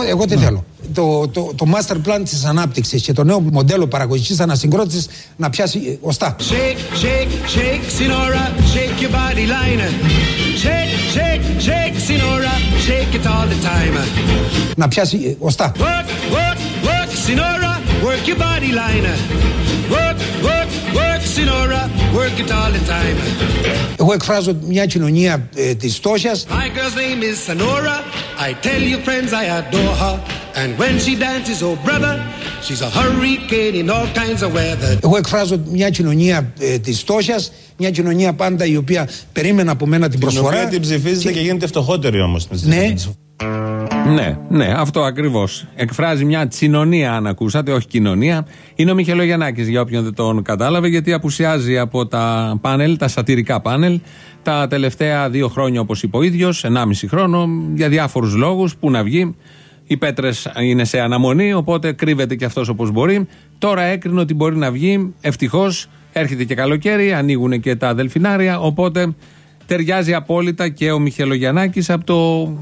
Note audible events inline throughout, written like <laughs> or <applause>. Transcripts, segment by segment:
Εγώ, εγώ τι θέλω. Το, το, το master plan της ανάπτυξης και το νέο μοντέλο παραγωγικής ανασυγκρότησης να πιάσει οστά. Shake, shake, shake, Sinora, shake your body line. Shake, shake, shake, Sinora, shake it all the time. Να πιάσει οστά. Work, work, work, Sinora, work your body line. Work, work, work, Sinora, work it all the time. Εγώ εκφράζω μια κοινωνία ε, της φτώχειας My girl's name is Sonora. I tell you, friends, I adore her. And when she dances, oh brother, she's a hurricane in all kinds of weather. Εγώ εκφράζω μια κοινωνία ε, της φτώχειας μια κοινωνία πάντα η οποία περίμενε από μένα την Την προσφορά οποία την ψηφίζετε και γίνεται φτωχότερη όμως. Ναι, Ναι, ναι, αυτό ακριβώς. Εκφράζει μια τσινωνία, αν ακούσατε, όχι κοινωνία. Είναι ο Μιχελογιαννάκη, για όποιον δεν τον κατάλαβε, γιατί απουσιάζει από τα πάνελ, τα σατυρικά πάνελ, τα τελευταία δύο χρόνια, όπως είπε ο ίδιος, 1,5 χρόνο, για διάφορους λόγους. Πού να βγει. Οι πέτρες είναι σε αναμονή, οπότε κρύβεται και αυτός όπως μπορεί. Τώρα έκρινε ότι μπορεί να βγει. Ευτυχώς έρχεται και καλοκαίρι, ανοίγουν και τα δελφινάρια, οπότε ταιριάζει απόλυτα και ο Μιχελογιαννάκης από το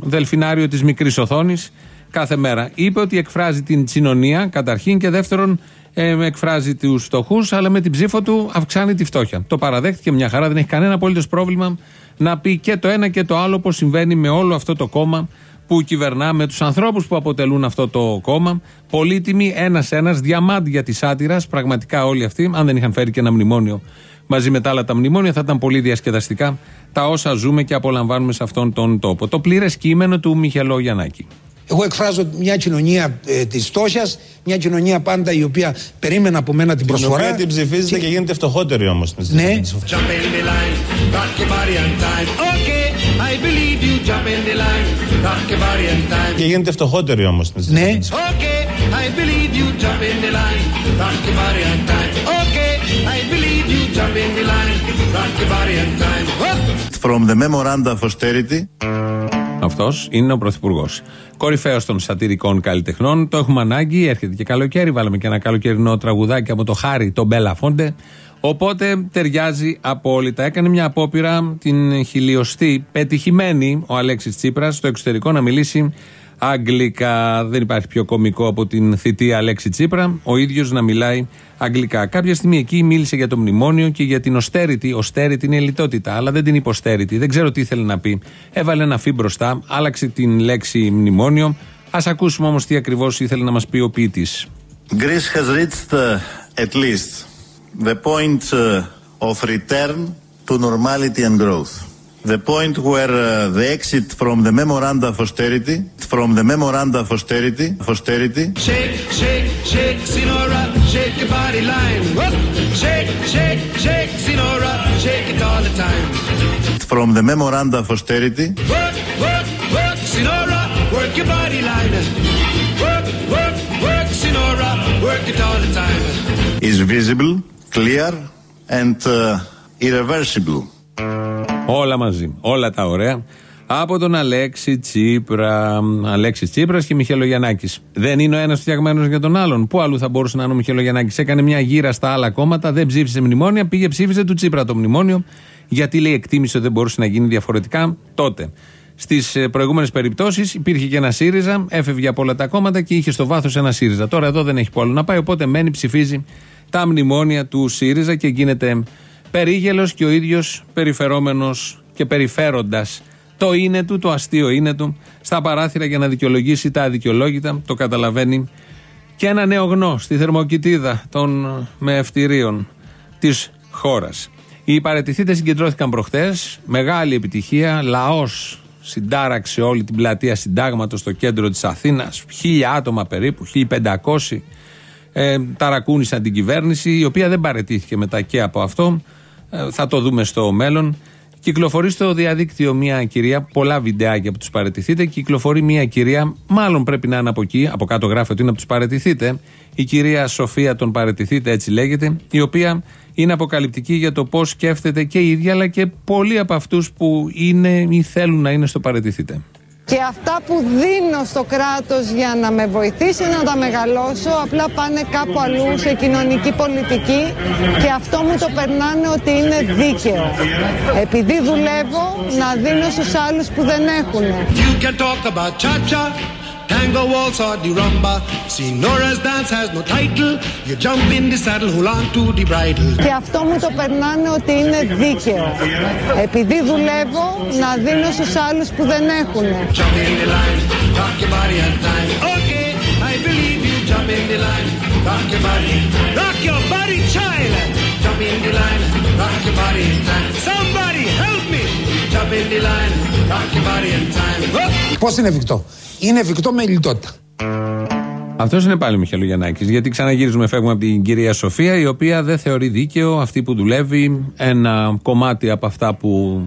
δελφινάριο της μικρής οθόνης κάθε μέρα. Είπε ότι εκφράζει την τσινωνία καταρχήν και δεύτερον ε, εκφράζει τους φτωχούς αλλά με την ψήφο του αυξάνει τη φτώχεια. Το παραδέχτηκε μια χαρά, δεν έχει κανένα απολύτως πρόβλημα να πει και το ένα και το άλλο όπως συμβαίνει με όλο αυτό το κόμμα που κυβερνά με τους ανθρώπους που αποτελούν αυτό το κόμμα. Πολύτιμοι ένας-ένας, διαμάντια της σάτυρας, πραγματικά όλοι αυτοί, αν δεν είχαν φέρει και ένα μνημόνιο μαζί με τα άλλα τα μνημόνια, θα ήταν πολύ διασκεδαστικά τα όσα ζούμε και απολαμβάνουμε σε αυτόν τον τόπο. Το πλήρες κείμενο του Μιχελό Γιαννάκη. εγώ εκφράζω μια κοινωνία ε, της φτώχειας μια κοινωνία πάντα η οποία περίμενε από μένα την Την προσφορά οποία την ψηφίζετε και γίνεται φτωχότερη όμως. Ναι, Jump in the line, rock your body on time. Okay, I believe you. Jump in the line, rock your body on time. Και γίνεται φτωχότερη όμως. ναι, Okay, I believe you. Jump in the line, rock your body on time. Okay, I believe From the memoranda of austerity Αυτός είναι ο Πρωθυπουργός. Κορυφαίος των σατυρικών καλλιτεχνών. Το έχουμε ανάγκη. Έρχεται και καλοκαίρι. Βάλαμε και ένα καλοκαιρινό τραγουδάκι από το Χάρη, τον Μπέλα Φόντε. Οπότε ταιριάζει απόλυτα. Έκανε μια απόπειρα την χιλιοστή, πετυχημένη ο Αλέξης Τσίπρας στο εξωτερικό να μιλήσει αγγλικά. Δεν υπάρχει πιο κωμικό από την θητεία Αλέξη Τσίπρα. Ο ίδιος να μιλάει αγγλικά. Κάποια στιγμή εκεί μίλησε για το μνημόνιο και για την austerity. Austerity είναι η λιτότητα, αλλά δεν την είπε austerity. Δεν ξέρω τι ήθελε να πει. Έβαλε ένα φι μπροστά, άλλαξε την λέξη μνημόνιο. Α ακούσουμε όμω τι ακριβώ ήθελε να μα πει ο ποιητή. Greece has reached uh, at least the point uh, of return to normality and growth. The point where uh, the exit from the memoranda of austerity, from the memoranda of austerity, of austerity, Shake, shake, shake, Sinora, shake your body line. Whoop. Shake, shake, shake, Sinora, shake it all the time. from the memoranda of austerity, Work, work, work, Sinora, work your body line. Work, work, work, Sinora, work it all the time. is visible, clear, and uh, irreversible. Όλα μαζί. Όλα τα ωραία. Από τον Αλέξη Τσίπρα. Αλέξη Τσίπρας και Μιχελογιαννάκη. Δεν είναι ο ένας φτιαγμένος για τον άλλον. Πού αλλού θα μπορούσε να είναι ο Μιχελογιαννάκη. Έκανε μια γύρα στα άλλα κόμματα, δεν ψήφισε μνημόνια, πήγε ψήφισε του Τσίπρα το μνημόνιο. Γιατί λέει εκτίμησε ότι δεν μπορούσε να γίνει διαφορετικά τότε. Στις προηγούμενες περιπτώσεις υπήρχε και ένα ΣΥΡΙΖΑ, έφευγε από όλα τα κόμματα και είχε στο βάθος ένα ΣΥΡΙΖΑ. Τώρα εδώ δεν έχει πόλο να πάει, οπότε μένει, ψηφίζει τα μνημόνια του ΣΥΡΙΖΑ και γίνεται περίγελος και ο ίδιος περιφερόμενος και περιφέροντας το είναι του, το αστείο είναι του, στα παράθυρα για να δικαιολογήσει τα αδικαιολόγητα, το καταλαβαίνει. Και ένα νέο γνώ στη θερμοκοιτίδα των μεευτηρίων της χώρας. Οι παρετηθείτε συγκεντρώθηκαν προχτές, μεγάλη επιτυχία, λαός συντάραξε όλη την πλατεία συντάγματος στο κέντρο της Αθήνας, χίλια άτομα περίπου, 1500 ε, ταρακούνησαν την κυβέρνηση, η οποία δεν παρετήθηκε μετά και από αυτό. Ε, θα το δούμε στο μέλλον. Κυκλοφορεί στο διαδίκτυο μια κυρία, πολλά βιντεάκια που τους παρετηθείτε. Κυκλοφορεί μια κυρία, μάλλον πρέπει να είναι από εκεί, από κάτω γράφει ότι είναι από τους παρετηθείτε. Η κυρία Σοφία τον παρετηθείτε, έτσι λέγεται, η οποία είναι αποκαλυπτική για το πώς σκέφτεται και η ίδια, αλλά και πολλοί από αυτούς που είναι ή θέλουν να είναι στο παρετηθείτε. Και αυτά που δίνω στο κράτος για να με βοηθήσει να τα μεγαλώσω απλά πάνε κάπου αλλού σε κοινωνική πολιτική και αυτό μου το περνάνε ότι είναι δίκαιο. Επειδή δουλεύω να δίνω στους άλλους που δεν έχουν. You can talk about cha-cha, tango, waltz or the rumba. See Nora's dance has no title. You jump in the saddle, hold on to the bridle. Και αυτό μου το περνάνε ότι είναι δίκαιο. Επειδή δουλεύω, να δίνω στους άλλους που δεν έχουν. Jump in the line, rock your body and time. Okay, I believe you. Jump in the line, rock your body. Rock your body, child. Jump in the line, rock your body and time. Somebody help me. Jump in the line, rock your body and time. Whoop. Πώ είναι εφικτό. Είναι εφικτό με λιτότητα. Αυτός είναι πάλι ο Μιχαλογιαννάκη. Γιατί ξαναγυρίζουμε, φεύγουμε από την κυρία Σοφία, η οποία δεν θεωρεί δίκαιο αυτή που δουλεύει ένα κομμάτι από αυτά που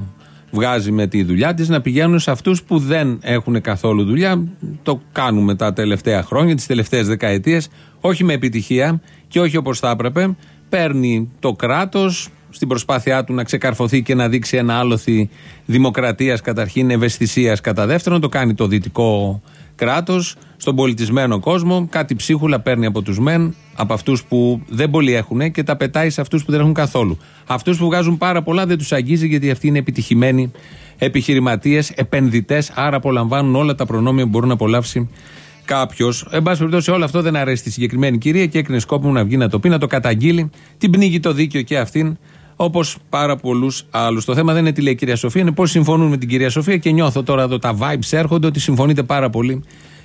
βγάζει με τη δουλειά της να πηγαίνουν σε αυτούς που δεν έχουν καθόλου δουλειά. Το κάνουμε τα τελευταία χρόνια, τις τελευταίες δεκαετίες, όχι με επιτυχία και όχι όπως θα έπρεπε. Παίρνει το κράτος στην προσπάθειά του να ξεκαρφωθεί και να δείξει ένα άλοθη δημοκρατίας καταρχήν, ευαισθησίας κατά δεύτερον. Το κάνει το δυτικό κράτος στον πολιτισμένο κόσμο. Κάτι ψίχουλα παίρνει από τους μεν, από αυτούς που δεν πολύ έχουν και τα πετάει σε αυτούς που δεν έχουν καθόλου. Αυτούς που βγάζουν πάρα πολλά δεν τους αγγίζει γιατί αυτοί είναι επιτυχημένοι επιχειρηματίες, επενδυτές, άρα απολαμβάνουν όλα τα προνόμια που μπορεί να απολαύσει κάποιος. Εν πάση περιπτώσει, όλο αυτό δεν αρέσει στη συγκεκριμένη κυρία και έκρινε σκόπο να βγει να το πει, να το καταγγείλει. Την πνίγει το δίκαιο και αυτήν, όπως πάρα πολλούς άλλους. Το θέμα δεν είναι τι λέει η κυρία Σοφία, είναι πώς συμφωνούν με την κυρία Σοφία και νιώθω τώρα εδώ τα vibes έρχονται ότι συμφωνείτε πάρα πολύ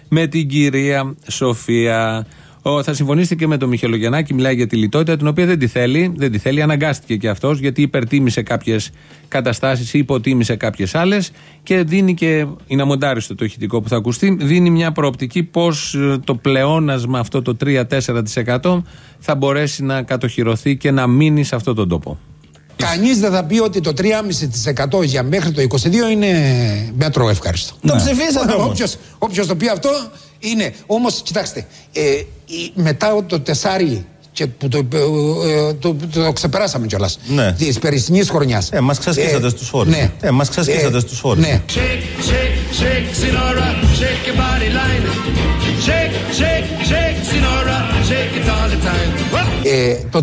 με την κυρία Σοφία. Ο, θα συμφωνήσετε και με τον Μιχελογεννάκη, μιλάει για τη λιτότητα, την οποία δεν τη θέλει. Δεν τη θέλει, αναγκάστηκε και αυτός, γιατί υπερτίμησε κάποιες καταστάσεις ή υποτίμησε κάποιες άλλες και δίνει και. Είναι αμοντάριστο το ηχητικό που θα ακουστεί. Δίνει μια προοπτική πώς το πλεόνασμα, αυτό το 3-4% θα μπορέσει να κατοχυρωθεί και να μείνει σε αυτόν τον τόπο. Κανείς δεν θα πει ότι το 3,5% για μέχρι το 22 είναι μέτρο ευχάριστο. Το ψηφίσατε όμως. Όποιος, όποιος το πει αυτό είναι. Όμως, κοιτάξτε, ε, η- μετά το τεσάρι και που το, ε, το, το, το ξεπεράσαμε κιόλας. Ναι. Της περσινή χρονιάς. Ε, μας ξασκίσατε στους φόρους. Ναι. Ε, μας ξασκίσατε στους φόρους. Ναι. Shake, shake, shake, Sinora, shake your body line. Shake, shake, shake, Sinora, shake it all the time. Whoop. Ε, το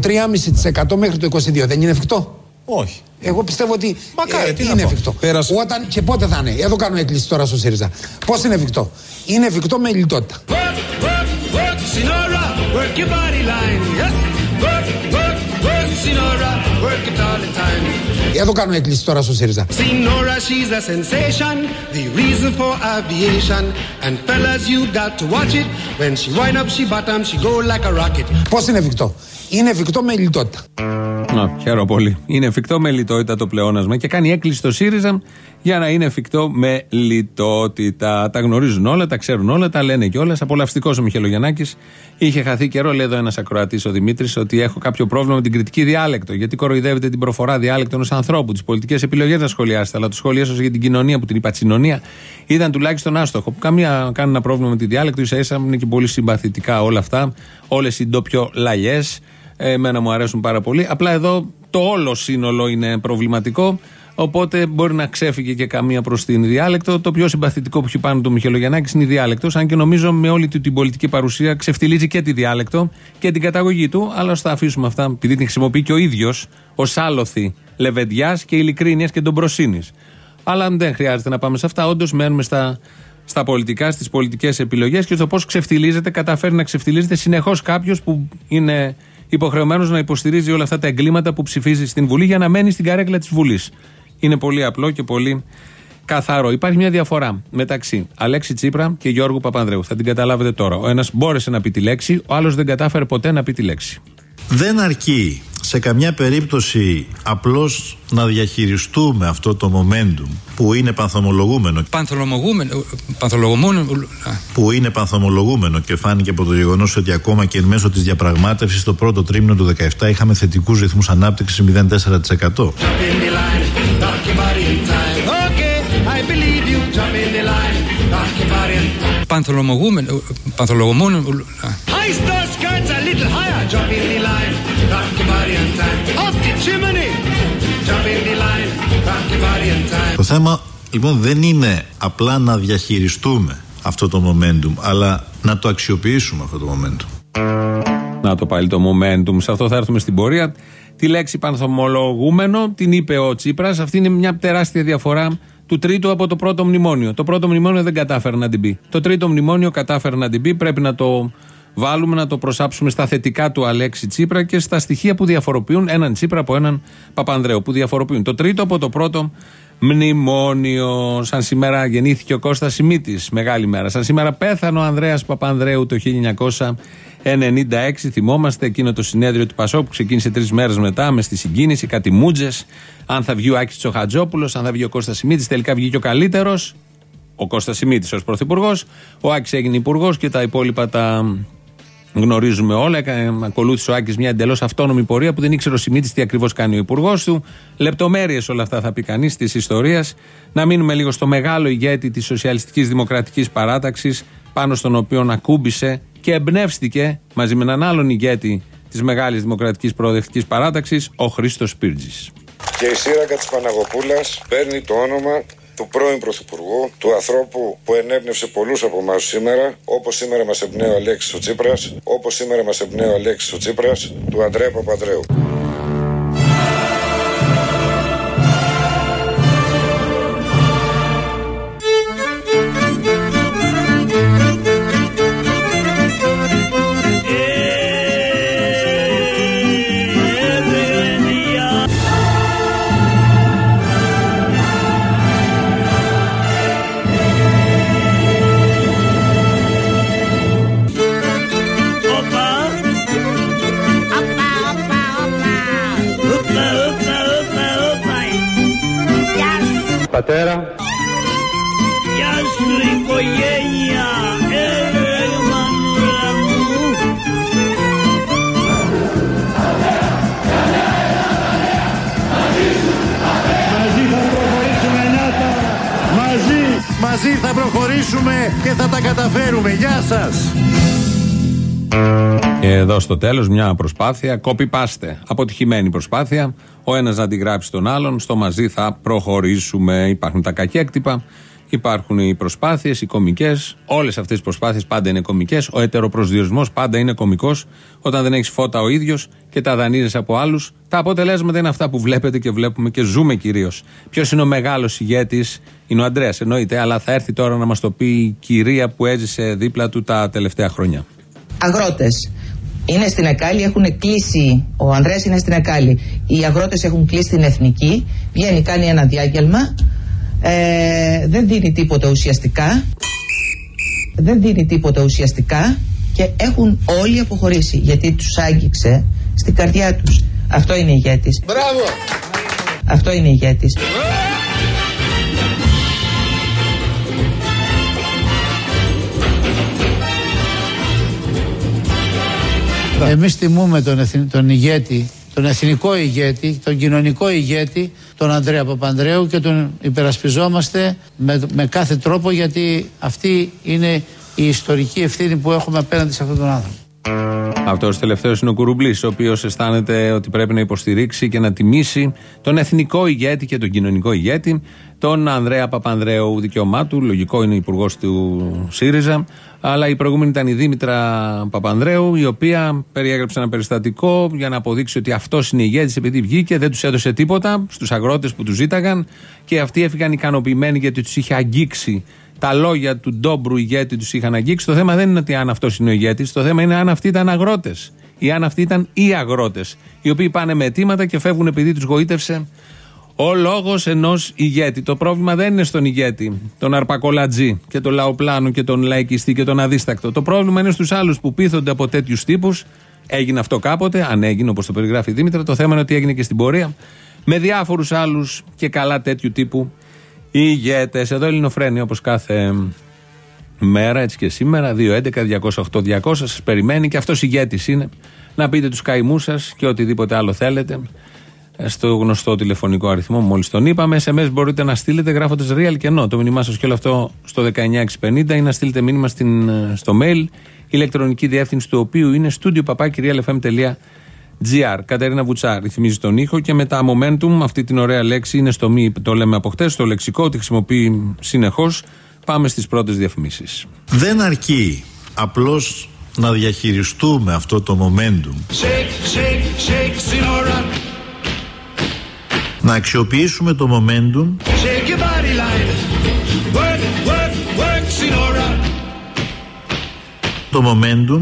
3,5% μέχρι το 22 δεν είναι εφικτό; Όχι. Εγώ πιστεύω ότι Μακάρι, ε, τι είναι εφικτό. Πέρασε. Όταν και πότε θα είναι. Ε, εδώ κάνω έκκληση τώρα στο ΣΥΡΙΖΑ. Πώς είναι εφικτό; Είναι εφικτό με λιτότητα. Ε, εδώ κάνω έκκληση τώρα στο ΣΥΡΙΖΑ. Σινόρα, she's a sensation, the reason for aviation. And fellas, you got to watch it. When she wind up, she bottom, she go like a rocket. Πώς είναι εφικτό; Είναι εφικτό με λιτότητα. Να, χαίρομαι πολύ. Είναι εφικτό με λιτότητα το πλεόνασμα και κάνει έκκληση στο ΣΥΡΙΖΑ για να είναι εφικτό με λιτότητα. Τα γνωρίζουν όλα, τα ξέρουν όλα, τα λένε κιόλας. Απολαυστικός ο Μιχελογεννάκη. Είχε χαθεί καιρό, λέει εδώ ένας ακροατής ο Δημήτρης, ότι έχω κάποιο πρόβλημα με την κριτική διάλεκτο. Γιατί κοροϊδεύετε την προφορά διάλεκτο ενό ανθρώπου, τις πολιτικές επιλογές να σχολιάσετε. Αλλά το σχόλιο σα για την κοινωνία που την είπα τσινωνία ήταν τουλάχιστον άστοχο. Που καμία κάνει ένα πρόβλημα με τη διάλεκτο, ίσα ίσα είναι και πολύ συμπαθητικά όλα αυτά. Όλες οι ντόπιο λαγιές. Ε, Εμένα μου αρέσουν πάρα πολύ. Απλά εδώ το όλο σύνολο είναι προβληματικό. Οπότε μπορεί να ξέφυγε και καμία προς την διάλεκτο. Το πιο συμπαθητικό που έχει πάνω του Μιχελογεννάκη είναι η διάλεκτος. Αν και νομίζω με όλη του την πολιτική παρουσία ξεφτιλίζει και τη διάλεκτο και την καταγωγή του. Αλλά ας τα αφήσουμε αυτά, επειδή την χρησιμοποιεί και ο ίδιος ως άλοθη λεβεντιάς και ειλικρίνειας και ντομπροσύνης. Αλλά δεν χρειάζεται να πάμε σε αυτά. Όντως μένουμε στα, στα πολιτικά, στις πολιτικές επιλογές και στο πώς ξεφτιλίζεται, καταφέρει να ξεφτιλίζεται συνεχώς κάποιος που είναι υποχρεωμένος να υποστηρίζει όλα αυτά τα εγκλήματα που ψηφίζει στην Βουλή για να μένει στην καρέκλα της Βουλής. Είναι πολύ απλό και πολύ καθαρό. Υπάρχει μια διαφορά μεταξύ Αλέξη Τσίπρα και Γιώργου Παπανδρέου. Θα την καταλάβετε τώρα. Ο ένας μπόρεσε να πει τη λέξη, ο άλλος δεν κατάφερε ποτέ να πει τη λέξη. Δεν αρκεί σε καμιά περίπτωση απλώς να διαχειριστούμε αυτό το momentum που είναι πανθομολογούμενο Πανθολογούμενο. Πανθολογούμενο. που είναι πανθομολογούμενο και φάνηκε από το γεγονός ότι ακόμα και εν μέσω της διαπραγμάτευσης το πρώτο τρίμηνο του 2017 είχαμε θετικούς ρυθμούς ανάπτυξης 0,4%. Jump in the line, rock your body in time. Okay, I believe you. Jump in the line, rock your body in time. Πανθολογούμενο. Πανθολογούμενο. Heist those skirts a little higher. Jump in the line, rock your body in time. Up the chimney. Jump in the line, rock your body in time. Το θέμα λοιπόν δεν είναι απλά να διαχειριστούμε αυτό το momentum αλλά να το αξιοποιήσουμε αυτό το momentum. Να το πάλι το momentum. Σε αυτό θα έρθουμε στην πορεία. Τη λέξη πανθομολογούμενο την είπε ο Τσίπρας. Αυτή είναι μια τεράστια διαφορά του τρίτου από το πρώτο μνημόνιο. Το πρώτο μνημόνιο δεν κατάφερε να την πει. Το τρίτο μνημόνιο κατάφερε να την πει. Πρέπει να το βάλουμε, να το προσάψουμε στα θετικά του Αλέξη Τσίπρα και στα στοιχεία που διαφοροποιούν έναν Τσίπρα από έναν Παπανδρέου. Που διαφοροποιούν το τρίτο από το πρώτο μνημόνιο. Σαν σήμερα γεννήθηκε ο Κώστας Σιμίτης, μεγάλη μέρα. Σαν σήμερα πέθανε ο Ανδρέας Παπανδρέου το 1996. Θυμόμαστε εκείνο το συνέδριο του Πασό που ξεκίνησε τρεις μέρες μετά με στη συγκίνηση, κάτι μούτζες. Αν θα βγει ο Άκης Τσοχατζόπουλος, αν θα βγει ο Κώστας Σιμίτης Τελικά βγήκε ο καλύτερος, ο Κώστας Σιμίτης ως πρωθυπουργός. Ο Άκης έγινε υπουργός και τα υπόλοιπα τα γνωρίζουμε όλα. Ακολούθησε ο Άκης μια εντελώς αυτόνομη πορεία που δεν ήξερε ο Σιμίτης τι ακριβώς κάνει ο υπουργός του. Λεπτομέρειες όλα αυτά θα πει κανείς της ιστορίας. Να μείνουμε λίγο στο μεγάλο ηγέτη της Σοσιαλιστικής Δημοκρατικής Παράταξης, πάνω στον οποίο ακούμπησε και εμπνεύστηκε μαζί με έναν άλλον ηγέτη της Μεγάλης Δημοκρατικής Προοδευτικής Παράταξης, ο Χρήστος Πύρτζης. Και η σύραγγα της Παναγοπούλας παίρνει το όνομα του πρώην Πρωθυπουργού, του ανθρώπου που ενέπνευσε πολλούς από εμάς σήμερα, όπως σήμερα μας εμπνέει ο Αλέξης ο Τσίπρας, όπως σήμερα μας εμπνέει ο Αλέξης ο Τσίπρας, του Ανδρέα Παπαδρέου. Προχωρήσουμε και θα τα καταφέρουμε Γεια σας Και εδώ στο τέλος μια προσπάθεια, copy-paste. Αποτυχημένη προσπάθεια. Ο ένας να αντιγράψει τον άλλον. Στο μαζί θα προχωρήσουμε. Υπάρχουν τα κακέκτυπα. Υπάρχουν οι προσπάθειες, οι κομικές. Όλες αυτές οι προσπάθειες πάντα είναι κομικές. Ο ετεροπροσδιορισμός πάντα είναι κομικός. Όταν δεν έχεις φώτα ο ίδιος και τα δανείζεις από άλλους. Τα αποτελέσματα είναι αυτά που βλέπετε και βλέπουμε και ζούμε κυρίως. Ποιος είναι ο μεγάλος ηγέτης, είναι ο Αντρέα εννοείται, αλλά θα έρθει τώρα να μας το πει η κυρία που έζησε δίπλα του τα τελευταία χρόνια. αγρότες είναι στην Εκάλη, έχουν κλείσει, ο Ανδρέας είναι στην Εκάλη, οι αγρότες έχουν κλείσει την Εθνική, βγαίνει κάνει ένα διάγγελμα, ε, δεν δίνει τίποτα ουσιαστικά, δεν δίνει τίποτα ουσιαστικά και έχουν όλοι αποχωρήσει γιατί τους άγγιξε στην καρδιά τους. Αυτό είναι ηγέτης. Μπράβο! Αυτό είναι ηγέτης. Εμείς τιμούμε τον, εθνι- τον ηγέτη, τον εθνικό ηγέτη, τον κοινωνικό ηγέτη, τον Ανδρέα Παπανδρέου και τον υπερασπιζόμαστε με, με κάθε τρόπο γιατί αυτή είναι η ιστορική ευθύνη που έχουμε απέναντι σε αυτόν τον άνθρωπο. Αυτός ο τελευταίος είναι ο Κουρουμπλής, ο οποίος αισθάνεται ότι πρέπει να υποστηρίξει και να τιμήσει τον εθνικό ηγέτη και τον κοινωνικό ηγέτη, τον Ανδρέα Παπανδρέου δικαιωμάτου. Λογικό είναι υπουργός του ΣΥΡΙΖΑ. Αλλά η προηγούμενη ήταν η Δήμητρα Παπανδρέου, η οποία περιέγραψε ένα περιστατικό για να αποδείξει ότι αυτός είναι ηγέτης, επειδή βγήκε, δεν τους έδωσε τίποτα στους αγρότες που τους ζήταγαν και αυτοί έφυγαν ικανοποιημένοι γιατί τους είχε αγγίξει τα λόγια του ντόμπρου ηγέτη τους είχαν αγγίξει. Το θέμα δεν είναι ότι αν αυτός είναι ο ηγέτης, το θέμα είναι αν αυτοί ήταν αγρότες. Ή αν αυτοί ήταν οι αγρότες. Οι οποίοι πάνε με αιτήματα και φεύγουν επειδή τους γοήτευσε ο λόγος ενός ηγέτη. Το πρόβλημα δεν είναι στον ηγέτη, τον αρπακολατζή και τον λαοπλάνο και τον λαϊκιστή και τον αδίστακτο. Το πρόβλημα είναι στους άλλους που πείθονται από τέτοιους τύπους. Έγινε αυτό κάποτε, αν έγινε όπως το περιγράφει η Δήμητρα. Το θέμα είναι ότι έγινε και στην πορεία. Με διάφορους άλλους και καλά τέτοιου τύπου ηγέτες. Εδώ Ελληνοφρένη όπως κάθε μέρα, έτσι και σήμερα. 2.11.208.200 σας περιμένει και αυτός ηγέτης είναι. Να πείτε τους καημούς σας και οτιδήποτε άλλο θέλετε. ε, Στο γνωστό τηλεφωνικό αριθμό, μόλις τον είπαμε. SMS μπορείτε να στείλετε γράφοντας real και no. Το μήνυμά σας και όλο αυτό στο 19650 ή να στείλετε μήνυμα στην, ε, στο mail, ηλεκτρονική διεύθυνση του οποίου είναι GR. Κατερίνα Βουτσά ρυθμίζει τον ήχο και μετά momentum, αυτή την ωραία λέξη είναι στο μη, το λέμε από χτες, στο λεξικό, τη χρησιμοποιεί συνεχώς. Πάμε στις πρώτες διαφημίσεις. Δεν αρκεί απλώς να διαχειριστούμε αυτό το momentum. Shake, shake, shake. Να αξιοποιήσουμε το momentum. Shake your body. Work, work, work. Το momentum.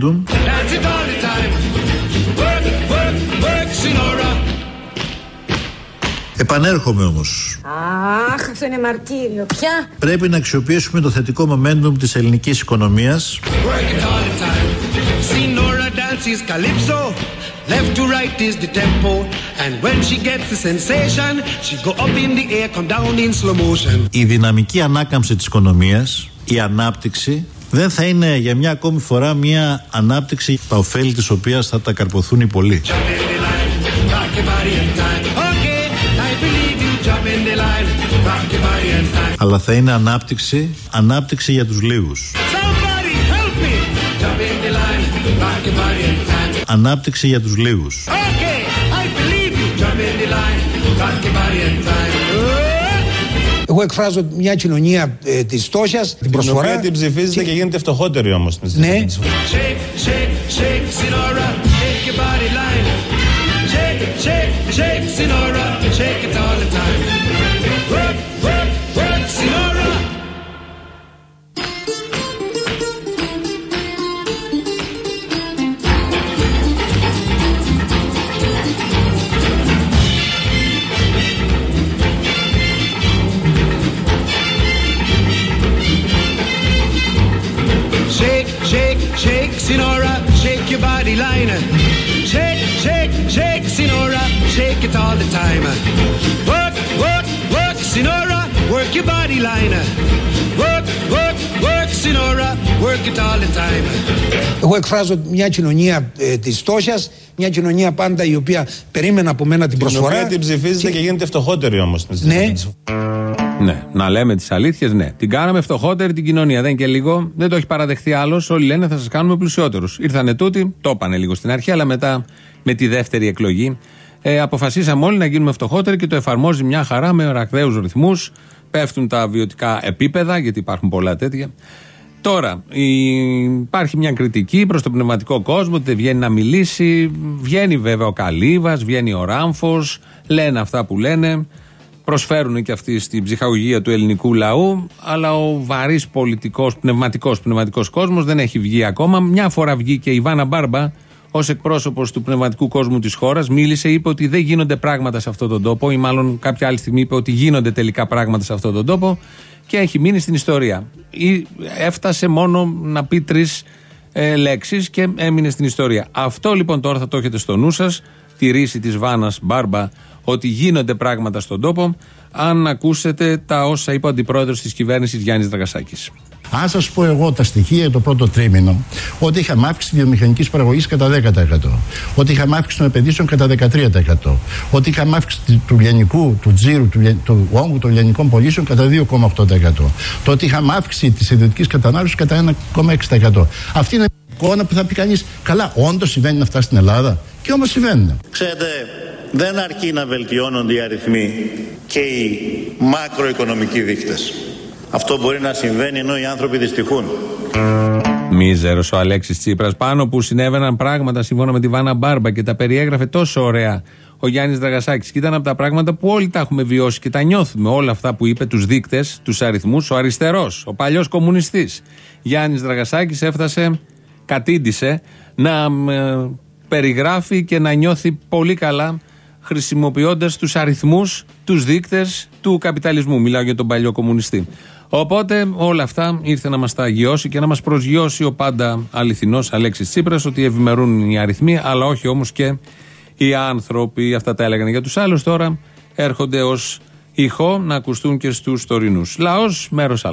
το. Επανέρχομαι όμως. Αχ, αυτό είναι μαρτύριο. Πια! Πρέπει να αξιοποιήσουμε το θετικό momentum της ελληνικής οικονομίας. Η δυναμική ανάκαμψη της οικονομίας, η ανάπτυξη, δεν θα είναι για μια ακόμη φορά μια ανάπτυξη τα ωφέλη της οποίας θα τα καρποθούν οι πολίτε. Αλλά θα είναι ανάπτυξη, ανάπτυξη για τους λίγους. Ανάπτυξη για τους λίγους. I believe you! Εγώ εκφράζω μια κοινωνία ε, της φτώχεια, την Την προσφορά. οποία την ψηφίζετε και γίνεται φτωχότερη όμως. Ναι. Shake, shake, shake, Sinora, shake your body line. Shake, shake, shake, Sinora, shake it all the time. Work, work, work, Sinora, work your body line. Work, work, work, Sinora, work it all the time. Εγώ εκφράζω μια κοινωνία ε, τη φτώχεια, μια κοινωνία πάντα η οποία περίμενε από μένα την Την προσφορά. οποία την ψηφίζετε και γίνεται φτωχότερη όμω. Ναι. Ναι, να λέμε τις αλήθειες, ναι. Την κάναμε φτωχότερη την κοινωνία. Δεν και λίγο, δεν το έχει παραδεχθεί άλλος. Όλοι λένε θα σας κάνουμε πλουσιότερους. Ήρθανε τούτοι, το είπανε λίγο στην αρχή, αλλά μετά με τη δεύτερη εκλογή ε, αποφασίσαμε όλοι να γίνουμε φτωχότεροι και το εφαρμόζει μια χαρά με ρακδαίου ρυθμούς. Πέφτουν τα βιωτικά επίπεδα, γιατί υπάρχουν πολλά τέτοια. Τώρα, η- υπάρχει μια κριτική προς τον πνευματικό κόσμο ότι δεν βγαίνει να μιλήσει. Βγαίνει βέβαια ο Καλύβας, βγαίνει ο Ράμφος, λένε αυτά που λένε. Προσφέρουν και αυτοί στην ψυχαγωγία του ελληνικού λαού, αλλά ο βαρύς πολιτικός, πνευματικός πνευματικός κόσμος δεν έχει βγει ακόμα. Μια φορά βγήκε η Βάνα Μπάρμπα ως εκπρόσωπος του πνευματικού κόσμου της χώρας, μίλησε, είπε ότι δεν γίνονται πράγματα σε αυτόν τον τόπο, ή μάλλον κάποια άλλη στιγμή είπε ότι γίνονται τελικά πράγματα σε αυτόν τον τόπο και έχει μείνει στην ιστορία. Ή έφτασε μόνο να πει τρεις ε, λέξεις και έμεινε στην ιστορία. Αυτό λοιπόν τώρα θα το έχετε στο νου σας, τη ρίση της Βάνας Μπάρμπα, ότι γίνονται πράγματα στον τόπο, αν ακούσετε τα όσα είπε ο αντιπρόεδρος της κυβέρνησης Γιάννης Δραγασάκης. Αν σας πω εγώ τα στοιχεία το πρώτο τρίμηνο, ότι είχαμε αύξηση τη βιομηχανικής παραγωγής κατά 10%, ότι είχαμε αύξηση των επενδύσεων κατά 13%, ότι είχαμε αύξηση του λιανικού, του τζίρου, του, λια- του όγκου των λιανικών πωλήσεων κατά 2,8%, το ότι είχαμε αύξηση της ιδιωτικής κατανάλωσης κατά 1,6%. Αυτή είναι η εικόνα που θα πει κανείς, καλά, όντως συμβαίνουν αυτά στην Ελλάδα. Και όμως συμβαίνουν. Ξέρετε, δεν αρκεί να βελτιώνονται οι αριθμοί και οι μακροοικονομικοί δείκτες. Αυτό μπορεί να συμβαίνει ενώ οι άνθρωποι δυστυχούν. Μίζερο ο Αλέξης Τσίπρας. Πάνω που συνέβαιναν πράγματα σύμφωνα με τη Βάνα Μπάρμπα και τα περιέγραφε τόσο ωραία ο Γιάννης Δραγασάκης. Και ήταν από τα πράγματα που όλοι τα έχουμε βιώσει και τα νιώθουμε. Όλα αυτά που είπε, τους δείκτες, τους αριθμούς, ο αριστερός, ο παλιός κομμουνιστής. Γιάννης Δραγασάκης έφτασε, κατήντησε να ε, περιγράφει και να νιώθει πολύ καλά χρησιμοποιώντας τους αριθμούς, τους δείκτες του καπιταλισμού. Μιλάω για τον παλιό κομμουνιστή. Οπότε όλα αυτά ήρθε να μας τα αγιώσει και να μας προσγειώσει ο πάντα αληθινός Αλέξης Τσίπρας ότι ευημερούν οι αριθμοί, αλλά όχι όμως και οι άνθρωποι. Αυτά τα έλεγαν για τους άλλους. Τώρα έρχονται ως ηχό να ακουστούν και στους τωρινούς. Λαός, μέρος Α.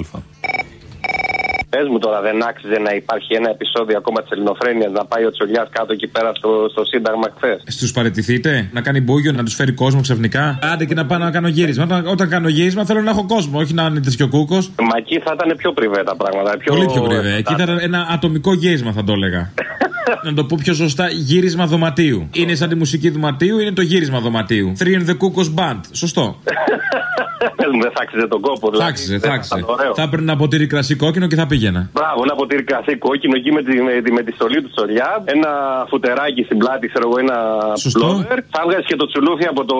Πες μου τώρα, δεν άξιζε να υπάρχει ένα επεισόδιο ακόμα της Ελληνοφρένειας να πάει ο Τσολιάς κάτω εκεί πέρα στο, στο Σύνταγμα χθες; Στους παραιτηθείτε, να κάνει μπούγιο, να τους φέρει κόσμο ξαφνικά; Άντε και να πάω να κάνω γύρισμα. Όταν, όταν κάνω γύρισμα θέλω να έχω κόσμο, όχι να είναι τέτοιο κούκος. Μα εκεί θα ήταν πιο πριβέ τα πράγματα. Πιο... Πολύ πιο πριβέ. Εκεί θα ήταν ένα ατομικό γύρισμα, θα το έλεγα. <laughs> Να το πω πιο σωστά, γύρισμα δωματίου. Είναι σαν τη μουσική δωματίου, είναι το γύρισμα δωματίου. Three and the Cuckoo's Band. Σωστό. <laughs> Πες μου, δεν θα άξιζε τον κόπο. Θα δηλαδή. άξιζε, Δεν θα άξιζε. ήταν ωραίο. Θα έπαιρνε ένα ποτήρι κρασί κόκκινο και θα πήγαινα. Μπράβο, ένα ποτήρι κρασί κόκκινο εκεί με τη, με, τη, με τη στολή του τσολιά. Ένα φουτεράκι στην πλάτη, ξέρω εγώ, ένα Σωστό. πλόβερ. Θα έβγαζες και το τσουλούφι από, το,